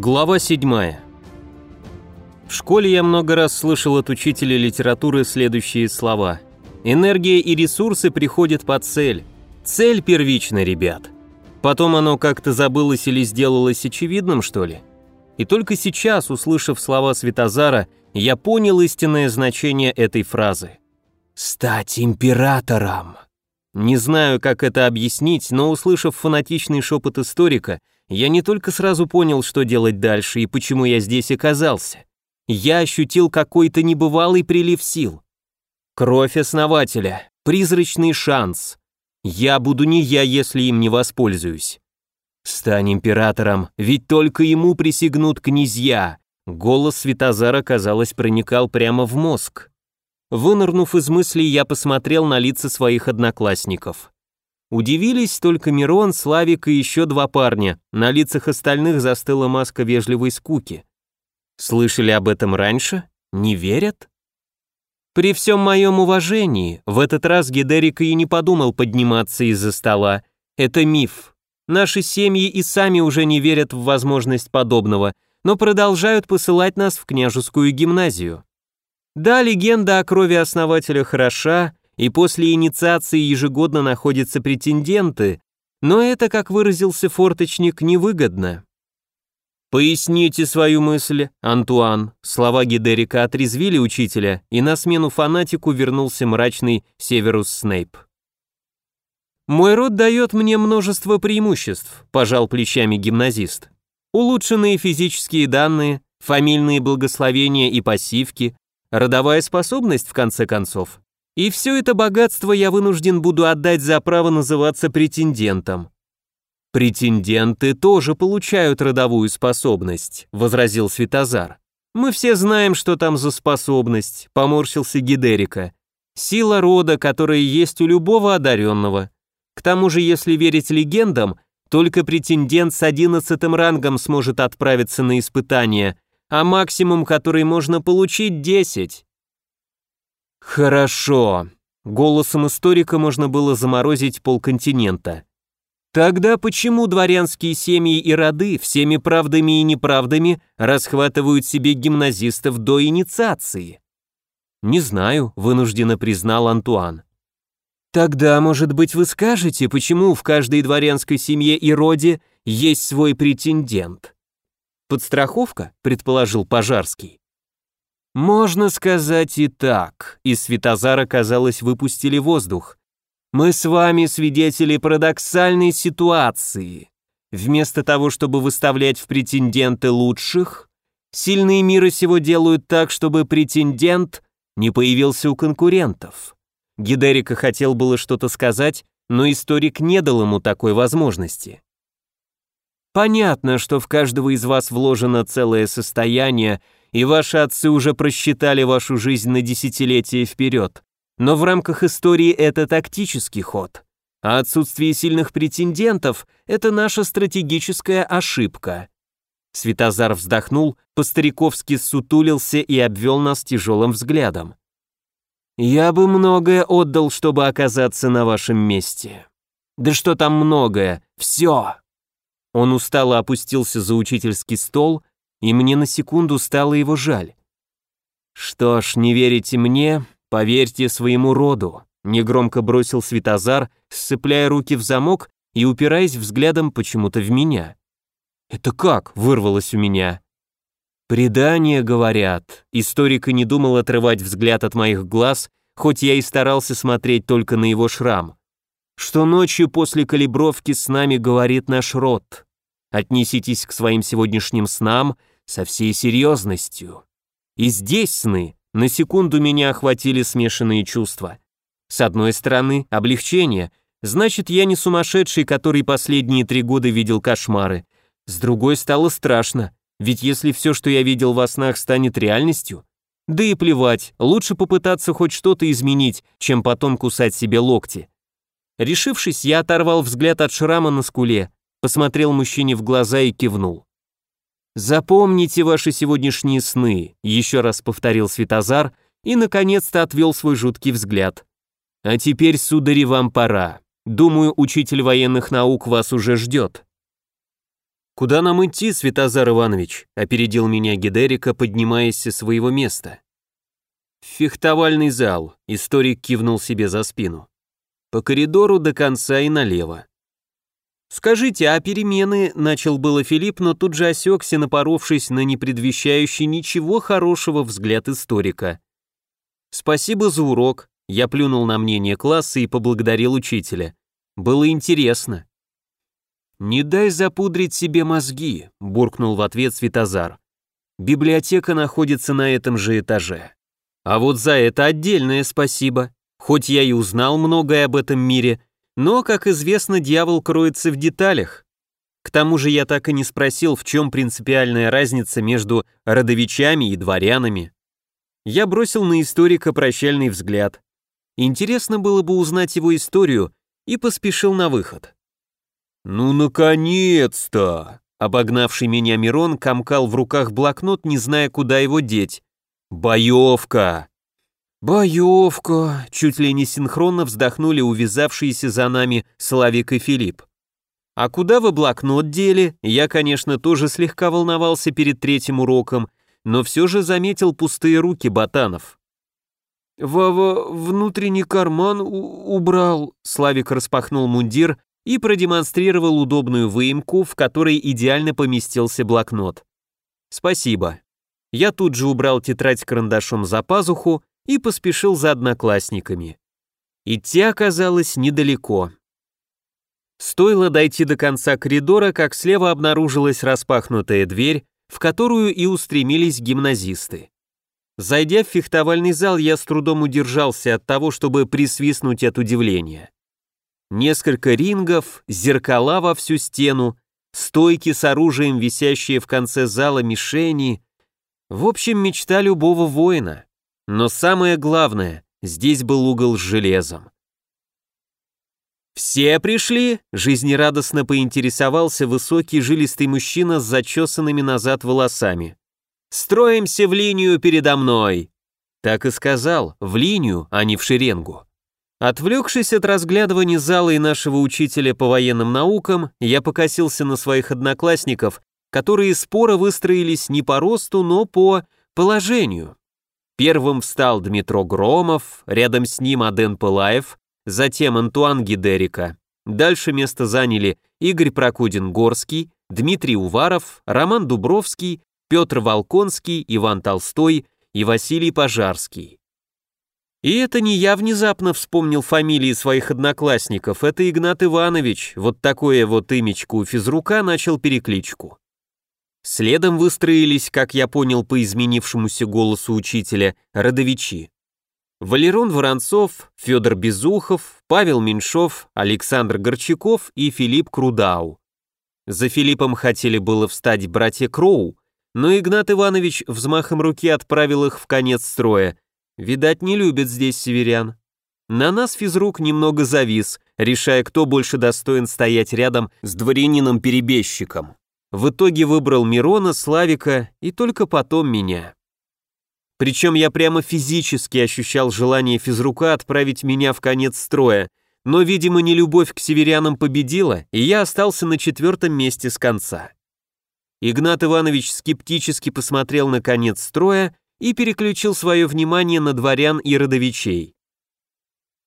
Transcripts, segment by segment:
Глава 7. В школе я много раз слышал от учителя литературы следующие слова. «Энергия и ресурсы приходят по цель. Цель первична, ребят». Потом оно как-то забылось или сделалось очевидным, что ли? И только сейчас, услышав слова Светозара, я понял истинное значение этой фразы. «Стать императором!» Не знаю, как это объяснить, но услышав фанатичный шепот историка, я не только сразу понял, что делать дальше и почему я здесь оказался. Я ощутил какой-то небывалый прилив сил. Кровь основателя, призрачный шанс. Я буду не я, если им не воспользуюсь. Стань императором, ведь только ему присягнут князья. Голос Светозара, казалось, проникал прямо в мозг. Вынырнув из мыслей, я посмотрел на лица своих одноклассников. Удивились только Мирон, Славик и еще два парня. На лицах остальных застыла маска вежливой скуки. Слышали об этом раньше? Не верят? При всем моем уважении, в этот раз Гидерика и не подумал подниматься из-за стола. Это миф. Наши семьи и сами уже не верят в возможность подобного, но продолжают посылать нас в княжескую гимназию. Да, легенда о крови основателя хороша, и после инициации ежегодно находятся претенденты, но это, как выразился форточник, невыгодно. «Поясните свою мысль, Антуан». Слова Гидерика отрезвили учителя, и на смену фанатику вернулся мрачный Северус Снейп. «Мой род дает мне множество преимуществ», – пожал плечами гимназист. «Улучшенные физические данные, фамильные благословения и пассивки, родовая способность, в конце концов. И все это богатство я вынужден буду отдать за право называться претендентом. Претенденты тоже получают родовую способность, возразил Светозар. Мы все знаем, что там за способность, поморщился Гидерика. Сила рода, которая есть у любого одаренного. К тому же, если верить легендам, только претендент с одиннадцатым рангом сможет отправиться на испытание, а максимум, который можно получить, десять. Хорошо. Голосом историка можно было заморозить полконтинента. Тогда почему дворянские семьи и роды всеми правдами и неправдами расхватывают себе гимназистов до инициации? Не знаю, вынужденно признал Антуан. Тогда, может быть, вы скажете, почему в каждой дворянской семье и роде есть свой претендент? Подстраховка, предположил Пожарский. Можно сказать и так. Из Светозара, казалось, выпустили воздух. Мы с вами свидетели парадоксальной ситуации. Вместо того, чтобы выставлять в претенденты лучших, сильные мира сего делают так, чтобы претендент не появился у конкурентов. Гидерика хотел было что-то сказать, но историк не дал ему такой возможности. Понятно, что в каждого из вас вложено целое состояние, и ваши отцы уже просчитали вашу жизнь на десятилетия вперед. Но в рамках истории это тактический ход. А отсутствие сильных претендентов – это наша стратегическая ошибка. Светозар вздохнул, по-стариковски сутулился и обвел нас тяжелым взглядом. «Я бы многое отдал, чтобы оказаться на вашем месте». «Да что там многое? Все!» Он устало опустился за учительский стол, и мне на секунду стало его жаль. «Что ж, не верите мне, поверьте своему роду», негромко бросил Светозар, сцепляя руки в замок и упираясь взглядом почему-то в меня. «Это как?» — вырвалось у меня. «Предания говорят». Историк и не думал отрывать взгляд от моих глаз, хоть я и старался смотреть только на его шрам. Что ночью после калибровки с нами говорит наш род. Отнеситесь к своим сегодняшним снам со всей серьезностью. И здесь сны на секунду меня охватили смешанные чувства. С одной стороны, облегчение, значит, я не сумасшедший, который последние три года видел кошмары. С другой стало страшно, ведь если все, что я видел во снах, станет реальностью, да и плевать, лучше попытаться хоть что-то изменить, чем потом кусать себе локти. Решившись, я оторвал взгляд от шрама на скуле, посмотрел мужчине в глаза и кивнул. «Запомните ваши сегодняшние сны», — еще раз повторил Светозар и, наконец-то, отвел свой жуткий взгляд. «А теперь, судари, вам пора. Думаю, учитель военных наук вас уже ждет». «Куда нам идти, Святозар Иванович?» — опередил меня Гидерика, поднимаясь со своего места. «Фехтовальный зал», — историк кивнул себе за спину. «По коридору до конца и налево». «Скажите, а перемены?» — начал было Филипп, но тут же осекся, напоровшись на непредвещающий ничего хорошего взгляд историка. «Спасибо за урок», — я плюнул на мнение класса и поблагодарил учителя. «Было интересно». «Не дай запудрить себе мозги», — буркнул в ответ Светозар. «Библиотека находится на этом же этаже. А вот за это отдельное спасибо. Хоть я и узнал многое об этом мире, но, как известно, дьявол кроется в деталях. К тому же я так и не спросил, в чем принципиальная разница между родовичами и дворянами. Я бросил на историка прощальный взгляд. Интересно было бы узнать его историю и поспешил на выход. «Ну, наконец-то!» Обогнавший меня Мирон комкал в руках блокнот, не зная, куда его деть. «Боевка!» «Боевка!» — чуть ли не синхронно вздохнули увязавшиеся за нами Славик и Филипп. «А куда вы блокнот дели?» Я, конечно, тоже слегка волновался перед третьим уроком, но все же заметил пустые руки ботанов. «Вова внутренний карман убрал», — Славик распахнул мундир и продемонстрировал удобную выемку, в которой идеально поместился блокнот. «Спасибо». Я тут же убрал тетрадь карандашом за пазуху и поспешил за одноклассниками. Идти оказалось недалеко. Стоило дойти до конца коридора, как слева обнаружилась распахнутая дверь, в которую и устремились гимназисты. Зайдя в фехтовальный зал, я с трудом удержался от того, чтобы присвистнуть от удивления. Несколько рингов, зеркала во всю стену, стойки с оружием, висящие в конце зала мишени. В общем, мечта любого воина. Но самое главное, здесь был угол с железом. «Все пришли?» – жизнерадостно поинтересовался высокий жилистый мужчина с зачесанными назад волосами. «Строимся в линию передо мной!» Так и сказал, в линию, а не в шеренгу. Отвлекшись от разглядывания зала и нашего учителя по военным наукам, я покосился на своих одноклассников, которые споро выстроились не по росту, но по положению. Первым встал Дмитро Громов, рядом с ним Аден Пылаев, затем Антуан Гидерика. Дальше место заняли Игорь Прокудин-Горский, Дмитрий Уваров, Роман Дубровский, Петр Волконский, Иван Толстой и Василий Пожарский. И это не я внезапно вспомнил фамилии своих одноклассников, это Игнат Иванович, вот такое вот имечко у физрука начал перекличку. Следом выстроились, как я понял по изменившемуся голосу учителя, родовичи. Валерон Воронцов, Федор Безухов, Павел Меньшов, Александр Горчаков и Филипп Крудау. За Филиппом хотели было встать братья Кроу, но Игнат Иванович взмахом руки отправил их в конец строя, Видать, не любят здесь северян. На нас физрук немного завис, решая, кто больше достоин стоять рядом с дворянином-перебежчиком. В итоге выбрал Мирона, Славика и только потом меня. Причем я прямо физически ощущал желание физрука отправить меня в конец строя, но, видимо, не любовь к северянам победила, и я остался на четвертом месте с конца. Игнат Иванович скептически посмотрел на конец строя и переключил свое внимание на дворян и родовичей.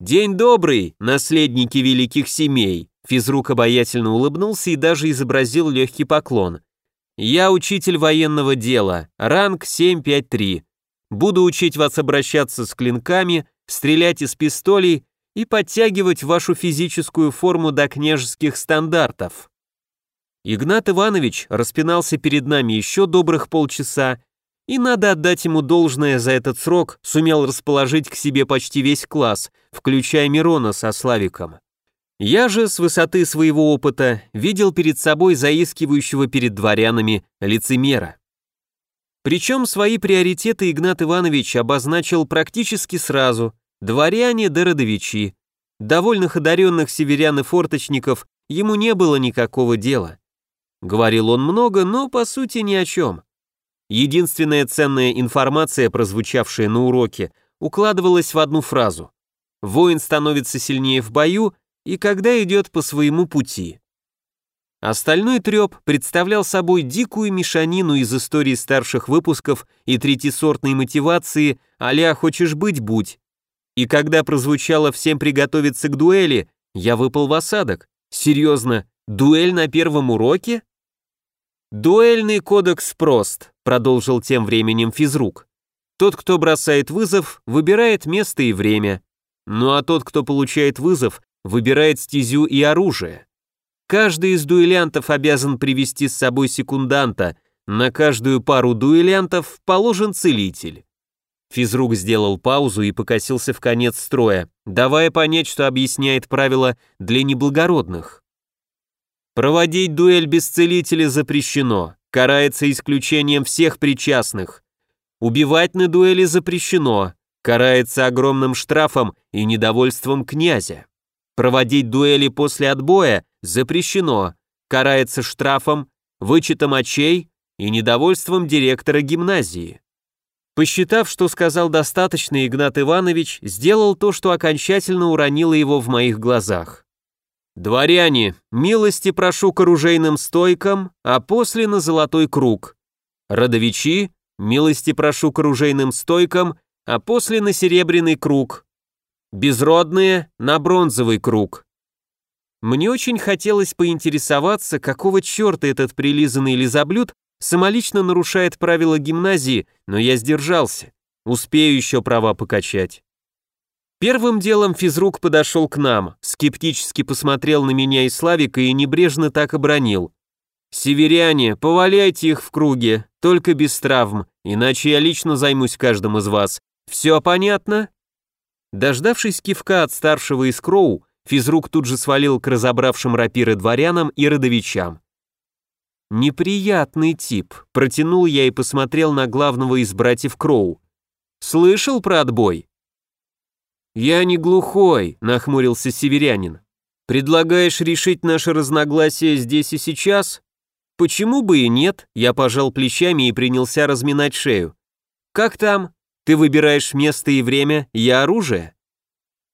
«День добрый, наследники великих семей!» Физрук обаятельно улыбнулся и даже изобразил легкий поклон. «Я учитель военного дела, ранг 753. Буду учить вас обращаться с клинками, стрелять из пистолей и подтягивать вашу физическую форму до княжеских стандартов». Игнат Иванович распинался перед нами еще добрых полчаса, и надо отдать ему должное за этот срок, сумел расположить к себе почти весь класс, включая Мирона со Славиком. Я же с высоты своего опыта видел перед собой заискивающего перед дворянами лицемера. Причем свои приоритеты Игнат Иванович обозначил практически сразу – дворяне да родовичи. Довольных одаренных северян и форточников ему не было никакого дела. Говорил он много, но по сути ни о чем. Единственная ценная информация, прозвучавшая на уроке, укладывалась в одну фразу. Воин становится сильнее в бою и когда идет по своему пути. Остальной треп представлял собой дикую мешанину из истории старших выпусков и третисортной мотивации а «хочешь быть, будь». И когда прозвучало «всем приготовиться к дуэли», я выпал в осадок. Серьезно, дуэль на первом уроке? «Дуэльный кодекс прост», — продолжил тем временем физрук. «Тот, кто бросает вызов, выбирает место и время. Ну а тот, кто получает вызов, выбирает стезю и оружие. Каждый из дуэлянтов обязан привести с собой секунданта, на каждую пару дуэлянтов положен целитель. Физрук сделал паузу и покосился в конец строя, давая понять, что объясняет правила для неблагородных. Проводить дуэль без целителя запрещено, карается исключением всех причастных. Убивать на дуэли запрещено, карается огромным штрафом и недовольством князя. Проводить дуэли после отбоя запрещено, карается штрафом, вычетом очей и недовольством директора гимназии. Посчитав, что сказал достаточно, Игнат Иванович сделал то, что окончательно уронило его в моих глазах. «Дворяне, милости прошу к оружейным стойкам, а после на золотой круг. Родовичи, милости прошу к оружейным стойкам, а после на серебряный круг. Безродные, на бронзовый круг. Мне очень хотелось поинтересоваться, какого черта этот прилизанный лизоблюд самолично нарушает правила гимназии, но я сдержался. Успею еще права покачать. Первым делом физрук подошел к нам, скептически посмотрел на меня и Славика и небрежно так обронил. «Северяне, поваляйте их в круге, только без травм, иначе я лично займусь каждым из вас. Все понятно?» Дождавшись кивка от старшего из Кроу, Физрук тут же свалил к разобравшим рапиры дворянам и родовичам. «Неприятный тип», — протянул я и посмотрел на главного из братьев Кроу. «Слышал про отбой?» «Я не глухой», — нахмурился северянин. «Предлагаешь решить наше разногласие здесь и сейчас?» «Почему бы и нет?» — я пожал плечами и принялся разминать шею. «Как там? Ты выбираешь место и время, я оружие?»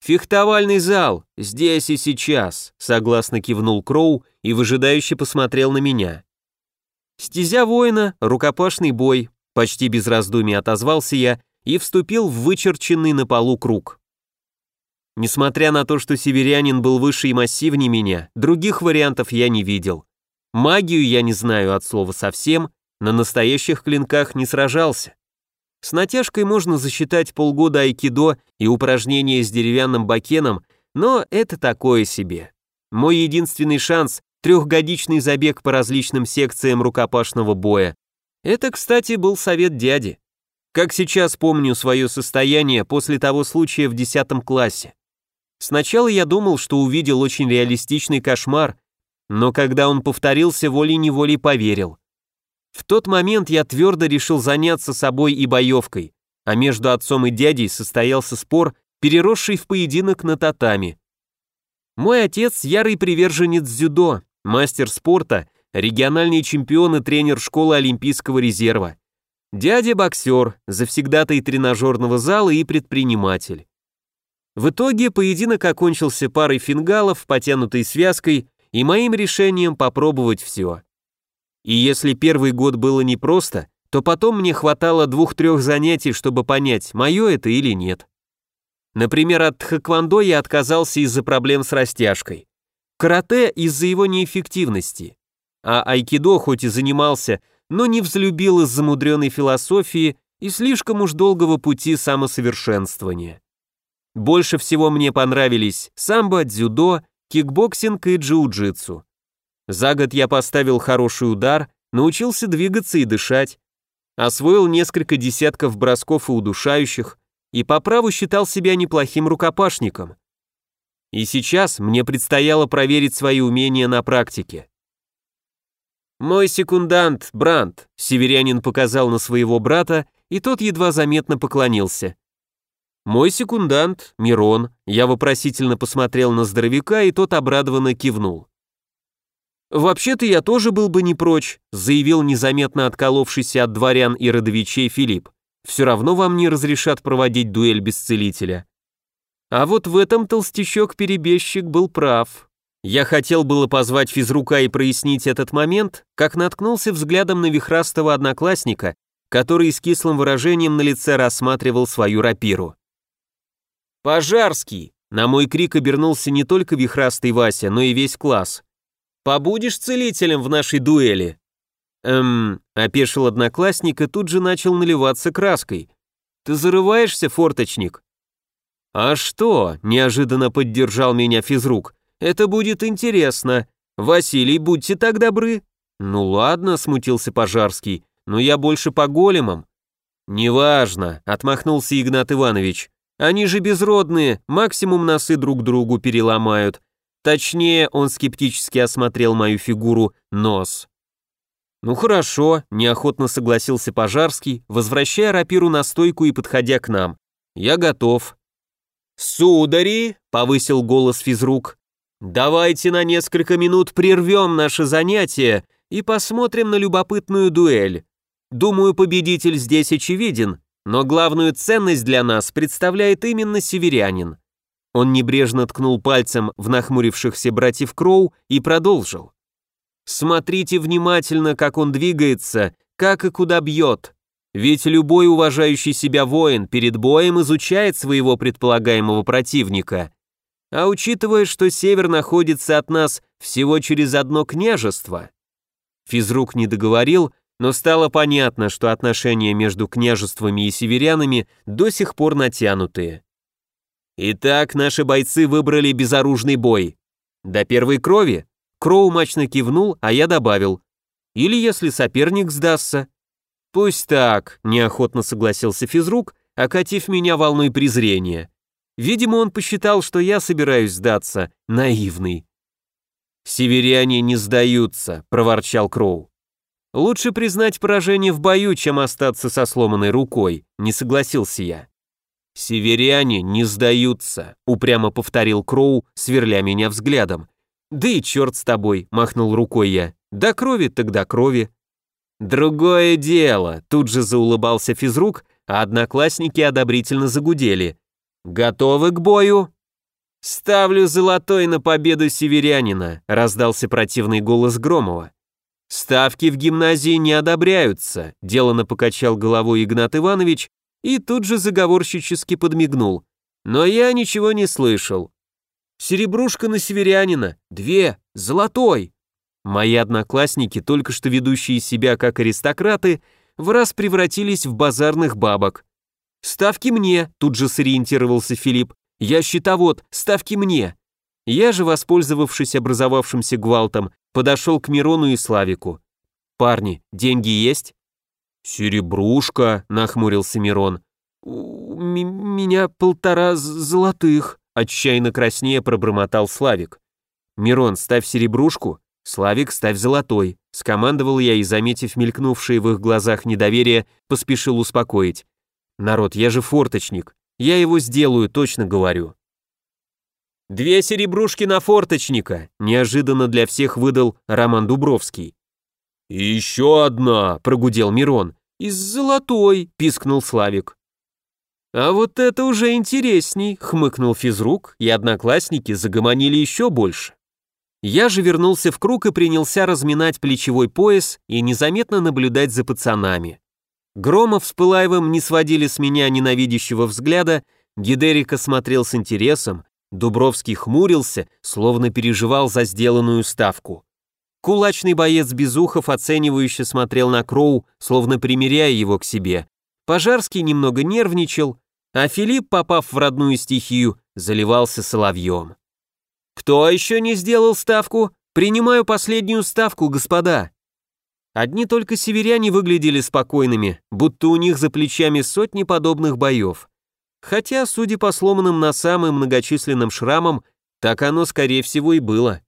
«Фехтовальный зал, здесь и сейчас», — согласно кивнул Кроу и выжидающе посмотрел на меня. «Стезя воина, рукопашный бой», — почти без раздумий отозвался я и вступил в вычерченный на полу круг. Несмотря на то, что северянин был выше и массивнее меня, других вариантов я не видел. Магию я не знаю от слова совсем, на настоящих клинках не сражался. С натяжкой можно засчитать полгода айкидо и упражнения с деревянным бакеном, но это такое себе. Мой единственный шанс – трехгодичный забег по различным секциям рукопашного боя. Это, кстати, был совет дяди. Как сейчас помню свое состояние после того случая в 10 классе. Сначала я думал, что увидел очень реалистичный кошмар, но когда он повторился, волей-неволей поверил. В тот момент я твердо решил заняться собой и боевкой, а между отцом и дядей состоялся спор, переросший в поединок на татами. Мой отец – ярый приверженец дзюдо, мастер спорта, региональный чемпион и тренер школы Олимпийского резерва. Дядя – боксер, завсегдатый тренажерного зала и предприниматель. В итоге поединок окончился парой фингалов, потянутой связкой и моим решением попробовать все. И если первый год было непросто, то потом мне хватало двух-трех занятий, чтобы понять, мое это или нет. Например, от тхэквондо я отказался из-за проблем с растяжкой. Карате из-за его неэффективности. А айкидо хоть и занимался, но не взлюбил из-за мудреной философии и слишком уж долгого пути самосовершенствования. Больше всего мне понравились самбо, дзюдо, кикбоксинг и джиу-джитсу. За год я поставил хороший удар, научился двигаться и дышать, освоил несколько десятков бросков и удушающих, и по праву считал себя неплохим рукопашником. И сейчас мне предстояло проверить свои умения на практике. «Мой секундант, Бранд», — северянин показал на своего брата, и тот едва заметно поклонился. «Мой секундант, Мирон», — я вопросительно посмотрел на здоровяка, и тот обрадованно кивнул. «Вообще-то я тоже был бы не прочь», заявил незаметно отколовшийся от дворян и родовичей Филипп. «Все равно вам не разрешат проводить дуэль без целителя». А вот в этом толстячок-перебежчик был прав. Я хотел было позвать физрука и прояснить этот момент, как наткнулся взглядом на вихрастого одноклассника, который с кислым выражением на лице рассматривал свою рапиру. «Пожарский!» На мой крик обернулся не только вихрастый Вася, но и весь класс. «Побудешь целителем в нашей дуэли?» «Эм...» — опешил одноклассник и тут же начал наливаться краской. «Ты зарываешься, форточник?» «А что?» — неожиданно поддержал меня физрук. Это будет интересно. Василий, будьте так добры». «Ну ладно», — смутился Пожарский, — «но я больше по големам». «Неважно», — отмахнулся Игнат Иванович. «Они же безродные, максимум носы друг другу переломают. Точнее, он скептически осмотрел мою фигуру, нос». «Ну хорошо», — неохотно согласился Пожарский, возвращая рапиру на стойку и подходя к нам. «Я готов». «Судари», — повысил голос физрук, Давайте на несколько минут прервем наше занятие и посмотрим на любопытную дуэль. Думаю, победитель здесь очевиден, но главную ценность для нас представляет именно северянин. Он небрежно ткнул пальцем в нахмурившихся братьев Кроу и продолжил. Смотрите внимательно, как он двигается, как и куда бьет. Ведь любой уважающий себя воин перед боем изучает своего предполагаемого противника а учитывая, что север находится от нас всего через одно княжество. Физрук не договорил, но стало понятно, что отношения между княжествами и северянами до сих пор натянутые. Итак, наши бойцы выбрали безоружный бой. До первой крови Кроу мачно кивнул, а я добавил. Или если соперник сдастся. Пусть так, неохотно согласился физрук, окатив меня волной презрения. Видимо, он посчитал, что я собираюсь сдаться, наивный. «Северяне не сдаются», — проворчал Кроу. «Лучше признать поражение в бою, чем остаться со сломанной рукой», — не согласился я. «Северяне не сдаются», — упрямо повторил Кроу, сверля меня взглядом. «Да и черт с тобой», — махнул рукой я. «До крови тогда крови». «Другое дело», — тут же заулыбался физрук, а одноклассники одобрительно загудели. «Готовы к бою?» «Ставлю золотой на победу северянина», — раздался противный голос Громова. «Ставки в гимназии не одобряются», — делано покачал головой Игнат Иванович и тут же заговорщически подмигнул. «Но я ничего не слышал». «Серебрушка на северянина! Две! Золотой!» Мои одноклассники, только что ведущие себя как аристократы, в раз превратились в базарных бабок. «Ставки мне», — тут же сориентировался Филипп. «Я счетовод, ставки мне». Я же, воспользовавшись образовавшимся гвалтом, подошел к Мирону и Славику. «Парни, деньги есть?» «Серебрушка», — нахмурился Мирон. «У меня полтора золотых», — отчаянно краснее пробормотал Славик. «Мирон, ставь серебрушку, Славик, ставь золотой», — скомандовал я и, заметив мелькнувшее в их глазах недоверие, поспешил успокоить. Народ, я же форточник. Я его сделаю, точно говорю. Две серебрушки на форточника, неожиданно для всех выдал Роман Дубровский. И еще одна, прогудел Мирон. Из золотой, пискнул Славик. А вот это уже интересней, хмыкнул физрук, и одноклассники загомонили еще больше. Я же вернулся в круг и принялся разминать плечевой пояс и незаметно наблюдать за пацанами. Громов с Пылаевым не сводили с меня ненавидящего взгляда, Гидерика смотрел с интересом, Дубровский хмурился, словно переживал за сделанную ставку. Кулачный боец Безухов оценивающе смотрел на Кроу, словно примеряя его к себе. Пожарский немного нервничал, а Филипп, попав в родную стихию, заливался соловьем. «Кто еще не сделал ставку? Принимаю последнюю ставку, господа!» Одни только северяне выглядели спокойными, будто у них за плечами сотни подобных боев. Хотя, судя по сломанным носам и многочисленным шрамам, так оно, скорее всего, и было.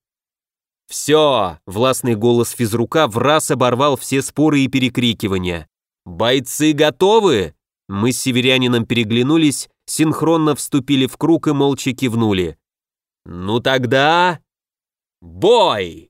«Все!» — властный голос физрука в раз оборвал все споры и перекрикивания. «Бойцы готовы?» Мы с северянином переглянулись, синхронно вступили в круг и молча кивнули. «Ну тогда... бой!»